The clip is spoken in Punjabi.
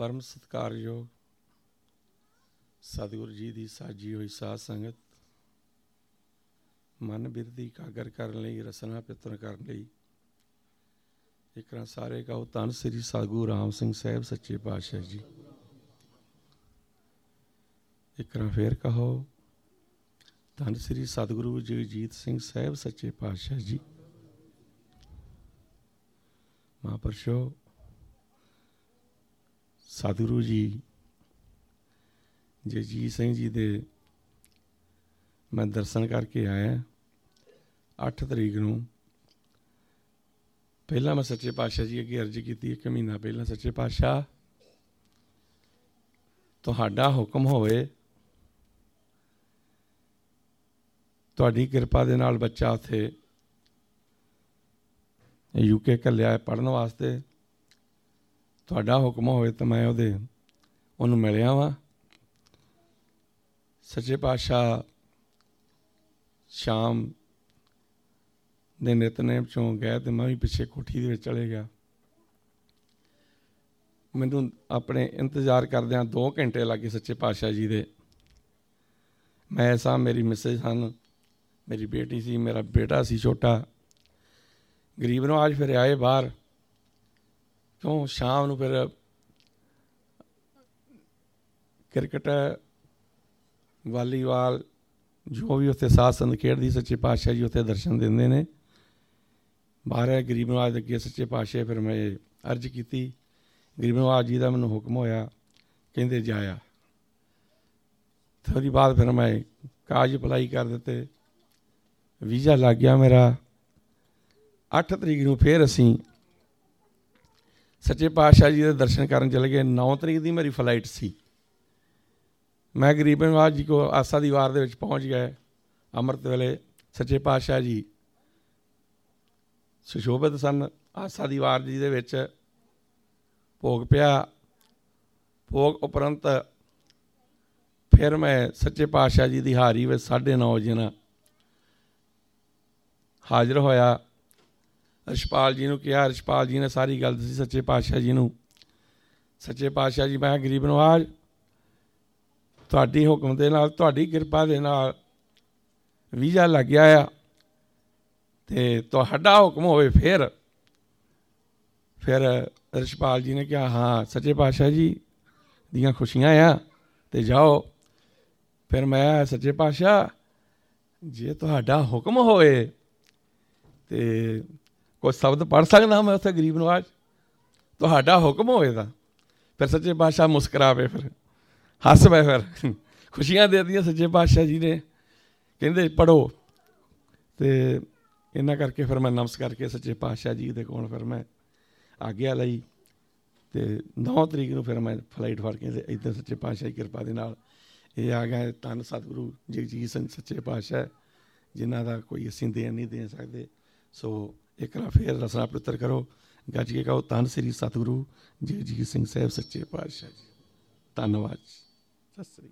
ਪਰਮ ਸਤਿਕਾਰਯੋਗ ਸਤਿਗੁਰੂ ਜੀ ਦੀ ਸਾਜੀ ਹੋਈ ਸਾਧ ਸੰਗਤ, ਮਨ ਬਿਰਦੀ ਕਾਗਰ ਕਰਨ ਲਈ, ਰਸਨਾ ਪਿਤਰ ਕਰਨ ਲਈ ਇਕਰਾਂ ਸਾਰੇ ਕਹੋ ਧੰਨ ਸ੍ਰੀ ਸਤਿਗੁਰੂ ਰਾਮ ਸਿੰਘ ਸਾਹਿਬ ਸੱਚੇ ਪਾਤਸ਼ਾਹ ਜੀ। ਇਕਰਾਂ ਫੇਰ ਕਹੋ ਧੰਨ ਸ੍ਰੀ ਸਤਿਗੁਰੂ ਜਗਜੀਤ ਸਿੰਘ ਸਾਹਿਬ ਸੱਚੇ ਪਾਤਸ਼ਾਹ ਜੀ। ਮਹਾਂਪੁਰਸ਼ੋ ਸਤਿਗੁਰੂ ਜੀ, ਜਗਜੀਤ ਸਿੰਘ ਜੀ ਦੇ ਮੈਂ ਦਰਸ਼ਨ ਕਰਕੇ ਆਇਆ 8 ਤਰੀਕ ਨੂੰ। ਪਹਿਲਾਂ ਮੈਂ ਸੱਚੇ ਪਾਤਸ਼ਾਹ ਜੀ ਅੱਗੇ ਅਰਜ਼ ਕੀਤੀ, ਇੱਕ ਮਹੀਨਾ ਪਹਿਲਾਂ ਸੱਚੇ ਪਾਤਸ਼ਾਹ, ਤੁਹਾਡਾ ਹੁਕਮ ਹੋਵੇ, ਤੁਹਾਡੀ ਕਿਰਪਾ ਦੇ ਨਾਲ ਬੱਚਾ ਉੱਥੇ ਯੂਕੇ ਘੱਲਿਆ ਪੜਨ ਵਾਸਤੇ। ਤੁਹਾਡਾ ਹੁਕਮ ਹੋਵੇ ਤਾਂ ਮੈਂ ਉਹਦੇ, ਉਹਨੂੰ ਮਿਲਿਆ ਵਾਂ। ਸੱਚੇ ਪਾਤਸ਼ਾਹ ਸ਼ਾਮ ਦੇ ਨਿਤਨੇਮ ਚੋਂ ਗਏ ਤੇ ਮੈਂ ਵੀ ਪਿੱਛੇ ਕੋਠੀ ਦੇ ਵਿੱਚ ਚਲੇ ਗਿਆ। ਮੈਨੂੰ ਆਪਣੇ ਇੰਤਜ਼ਾਰ ਕਰਦਿਆਂ 2 ਘੰਟੇ ਲੱਗੇ ਸੱਚੇ ਪਾਤਸ਼ਾਹ ਜੀ ਦੇ। ਮੈਂ ਸਾਂ, ਮੇਰੀ ਮਿਸੇਜ ਹਨ ਮੇਰੀ ਬੇਟੀ ਸੀ, ਮੇਰਾ ਬੇਟਾ ਸੀ ਛੋਟਾ। ਗਰੀਬ ਨੂੰ ਨਵਾਜ ਫਿਰ ਆਏ ਬਾਹਰ। ਕਿਉਂ ਸ਼ਾਮ ਨੂੰ ਫਿਰ ਕ੍ਰਿਕਟ, ਵਾਲੀਬਾਲ ਜੋ ਵੀ ਉੱਥੇ ਸਾਧ ਸੰਤ ਖੇਡਦੀ, ਸੱਚੇ ਪਾਤਸ਼ਾਹ ਜੀ ਉੱਥੇ ਦਰਸ਼ਨ ਦਿੰਦੇ ਨੇ। ਬਾਹਰ ਗਰੀਬ ਨਵਾਜ ਅੱਗੇ ਸੱਚੇ ਪਾਤਸ਼ਾਹ ਫਿਰ ਮੈਂ ਅਰਜ਼ ਕੀਤੀ। ਗਰੀਬ ਨਵਾਜ ਜੀ ਦਾ ਮੈਨੂੰ ਹੁਕਮ ਹੋਇਆ, ਕਹਿੰਦੇ ਜਾਇਆ। ਥੋੜੀ ਬਾਅਦ ਫਿਰ ਮੈਂ ਕਾਜ ਅਪਲਾਈ ਕਰ ਦਿੱਤੇ। ਵੀਜ਼ਾ ਲੱਗ ਗਿਆ ਮੇਰਾ। 8 ਤਰੀਕ ਨੂੰ ਫੇਰ ਅਸੀਂ ਸੱਚੇ ਪਾਤਸ਼ਾਹ ਜੀ ਦੇ ਦਰਸ਼ਨ ਕਰਨ ਚਲੇ ਗਏ। 9 ਤਰੀਕ ਦੀ ਮੇਰੀ ਫਲਾਈਟ ਸੀ। ਮੈਂ ਗਰੀਬ ਨਵਾਜ ਜੀ ਕੋ ਆਸਾ ਦੀ ਵਾਰ ਦੇ ਵਿੱਚ ਪਹੁੰਚ ਗਏ ਅੰਮ੍ਰਿਤ ਵੇਲੇ ਸੱਚੇ ਪਾਤਸ਼ਾਹ ਜੀ ਸੁਸ਼ੋਭਿਤ ਸਨ। ਆਸਾ ਦੀ ਵਾਰ ਜੀ ਦੇ ਵਿੱਚ ਭੋਗ ਪਿਆ। ਭੋਗ ਉਪਰੰਤ ਫਿਰ ਮੈਂ ਸੱਚੇ ਪਾਤਸ਼ਾਹ ਜੀ ਦੀ ਹਾਰੀ ਵਿੱਚ 9:30 ਵਜੇ ਨਾਲ ਹਾਜ਼ਰ ਹੋਇਆ। ਰਛਪਾਲ ਜੀ ਨੂੰ ਕਿਹਾ ਰਛਪਾਲ ਜੀ ਨੇ ਸਾਰੀ ਗੱਲ ਦੱਸੀ ਸੱਚੇ ਪਾਤਸ਼ਾਹ ਜੀ ਨੂੰ। ਸੱਚੇ ਪਾਤਸ਼ਾਹ ਜੀ ਮੈਂ ਗਰੀਬ ਨਵਾਜ, ਤੁਹਾਡੀ ਹੁਕਮ ਦੇ ਨਾਲ, ਤੁਹਾਡੀ ਕਿਰਪਾ ਦੇ ਨਾਲ ਵੀਜ਼ਾ ਲੱਗ ਗਿਆ ਆ ਤੇ ਤੁਹਾਡਾ ਹੁਕਮ ਹੋਵੇ ਫਿਰ। ਫਿਰ ਰਛਪਾਲ ਜੀ ਨੇ ਕਿਹਾ, ਹਾਂ, ਸੱਚੇ ਪਾਤਸ਼ਾਹ ਜੀ ਦੀਆਂ ਖੁਸ਼ੀਆਂ ਆ ਤੇ ਜਾਓ। ਫਿਰ ਮੈਂ ਸੱਚੇ ਪਾਤਸ਼ਾਹ, ਜੇ ਤੁਹਾਡਾ ਹੁਕਮ ਹੋਵੇ ਤੇ ਕੋਈ ਸ਼ਬਦ ਪੜ ਸਕਦਾ ਮੈਂ ਉੱਥੇ ਗਰੀਬ ਨਵਾਜ? ਤੁਹਾਡਾ ਹੁਕਮ ਹੋਵੇ ਤਾਂ ਫਿਰ ਸੱਚੇ ਪਾਤਸ਼ਾਹ ਮੁਸਕਰਾ ਪਏ ਫਿਰ। ਹੱਸ ਪਏ ਫਿਰ। ਖੁਸ਼ੀਆਂ ਦੇ ਦਿੱਤੀਆਂ ਸੱਚੇ ਪਾਤਸ਼ਾਹ ਜੀ ਨੇ। ਕਹਿੰਦੇ ਪੜੋ ਤੇ ਇਹਨਾਂ ਕਰਕੇ ਫਿਰ ਮੈਂ ਨਮਸਕਾਰ ਕਰਕੇ ਸੱਚੇ ਪਾਤਸ਼ਾਹ ਜੀ ਦੇ ਕੋਲ ਫਿਰ ਮੈਂ ਆਗਿਆ ਲਈ। ਤੇ 9 ਤਰੀਕ ਨੂੰ ਫਿਰ ਮੈਂ ਫਲਾਈਟ ਫੜ ਕੇ ਇੱਧਰ ਸੱਚੇ ਪਾਤਸ਼ਾਹ ਦੀ ਕਿਰਪਾ ਦੇ ਨਾਲ ਇਹ ਆ ਗਿਆ ਤਨ ਸਤਿਗੁਰੂ ਜਗਜੀਤ ਸਿੰਘ ਸੱਚੇ ਪਾਤਸ਼ਾਹ, ਜਿਨ੍ਹਾਂ ਦਾ ਕੋਈ ਅਸੀਂ ਦੇਣ ਨਹੀਂ ਦੇ ਸਕਦੇ। ਸੋ ਇੱਕ ਵਾਰ ਫੇਰ ਰਸਨਾ ਪਵਿੱਤਰ ਕਰੋ। ਗੱਜ ਕੇ ਕਹੋ ਤਨ ਸ੍ਰੀ ਸਤਿਗੁਰੂ ਜਗਜੀਤ ਸਿੰਘ ਸਾਹਿਬ, ਸੱਚੇ ਪਾਤਸ਼ਾਹ ਜੀ। ਧੰਨਵਾਦ ਸਤਿ ਸ੍ਰੀ